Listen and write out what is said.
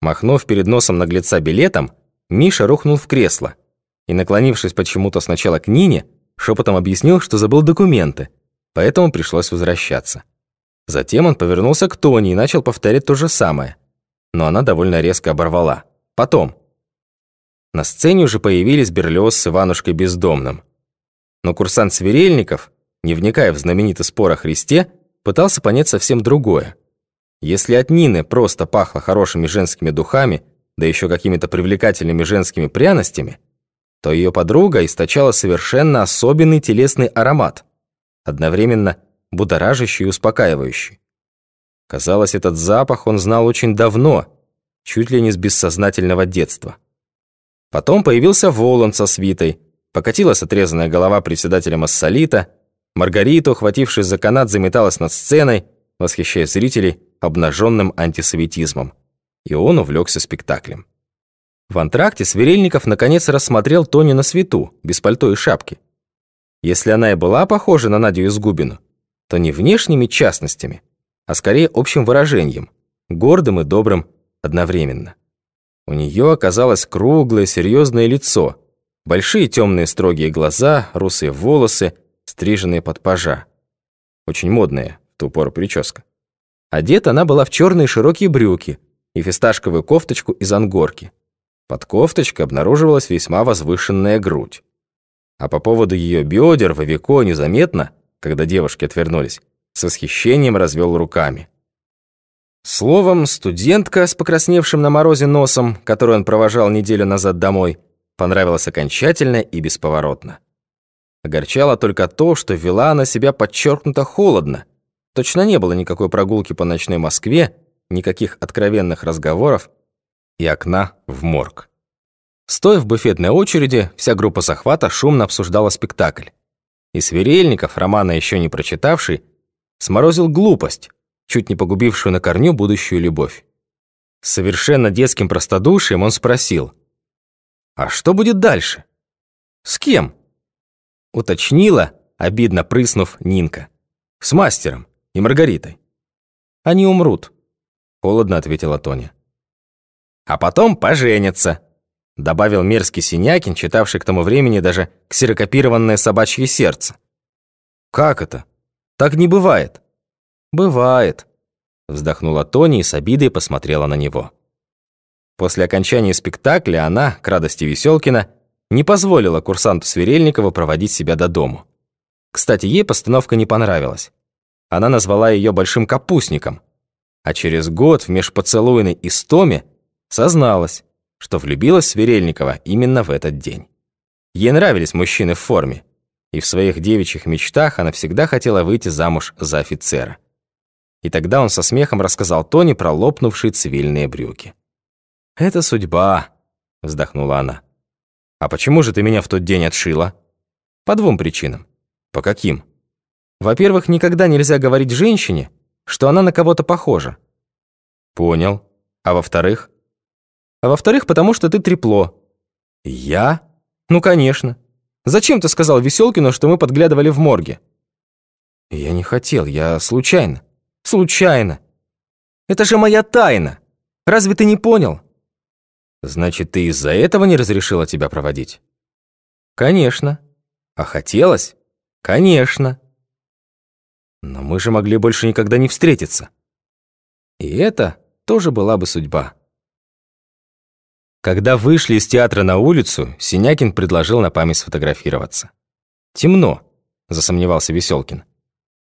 Махнув перед носом наглеца билетом, Миша рухнул в кресло и, наклонившись почему-то сначала к Нине, шепотом объяснил, что забыл документы, поэтому пришлось возвращаться. Затем он повернулся к Тони и начал повторять то же самое, но она довольно резко оборвала. Потом. На сцене уже появились Берлиоз с Иванушкой Бездомным. Но курсант Сверельников, не вникая в знаменитый спор о Христе, пытался понять совсем другое. Если от Нины просто пахло хорошими женскими духами, да еще какими-то привлекательными женскими пряностями, то ее подруга источала совершенно особенный телесный аромат, одновременно будоражащий и успокаивающий. Казалось, этот запах он знал очень давно, чуть ли не с бессознательного детства. Потом появился Волан со свитой, покатилась отрезанная голова председателя Массолита, Маргарита, ухватившись за канат, заметалась над сценой, восхищая зрителей обнаженным антисоветизмом. И он увлекся спектаклем. В антракте Сверельников наконец рассмотрел Тони на свету, без пальто и шапки. Если она и была похожа на Надю Изгубину, то не внешними частностями, а скорее общим выражением, гордым и добрым одновременно. У нее оказалось круглое, серьезное лицо, большие темные строгие глаза, русые волосы, стриженные под пажа. Очень модная в ту пору прическа. Одета она была в черные широкие брюки и фисташковую кофточку из ангорки. Под кофточкой обнаруживалась весьма возвышенная грудь. А по поводу ее бедер Вовико незаметно, когда девушки отвернулись, с восхищением развел руками. Словом, студентка с покрасневшим на морозе носом, которую он провожал неделю назад домой, понравилась окончательно и бесповоротно. Огорчало только то, что вела она себя подчеркнуто холодно. Точно не было никакой прогулки по ночной Москве, никаких откровенных разговоров и окна в морг. Стоя в буфетной очереди, вся группа захвата шумно обсуждала спектакль. И Сверельников, романа еще не прочитавший, сморозил глупость, чуть не погубившую на корню будущую любовь. С совершенно детским простодушием он спросил, «А что будет дальше? С кем?» Уточнила, обидно прыснув, Нинка. «С мастером и Маргаритой». «Они умрут», — холодно ответила Тоня. «А потом поженятся», — добавил мерзкий Синякин, читавший к тому времени даже ксерокопированное собачье сердце. «Как это? Так не бывает». «Бывает», — вздохнула Тоня и с обидой посмотрела на него. После окончания спектакля она, к радости Веселкина, не позволила курсанту Сверельникову проводить себя до дому. Кстати, ей постановка не понравилась. Она назвала ее большим капустником, а через год в межпоцелуйной истоме созналась, что влюбилась в Сверельникова именно в этот день. Ей нравились мужчины в форме, и в своих девичьих мечтах она всегда хотела выйти замуж за офицера. И тогда он со смехом рассказал Тони про лопнувшие цивильные брюки. «Это судьба», — вздохнула она. «А почему же ты меня в тот день отшила?» «По двум причинам». «По каким?» «Во-первых, никогда нельзя говорить женщине, что она на кого-то похожа». «Понял. А во-вторых?» «А во-вторых, потому что ты трепло». «Я?» «Ну, конечно. Зачем ты сказал Веселкину, что мы подглядывали в морге?» «Я не хотел, я случайно». «Случайно. Это же моя тайна. Разве ты не понял?» Значит, ты из-за этого не разрешила тебя проводить? Конечно. А хотелось? Конечно. Но мы же могли больше никогда не встретиться. И это тоже была бы судьба. Когда вышли из театра на улицу, Синякин предложил на память сфотографироваться. «Темно», — засомневался Веселкин.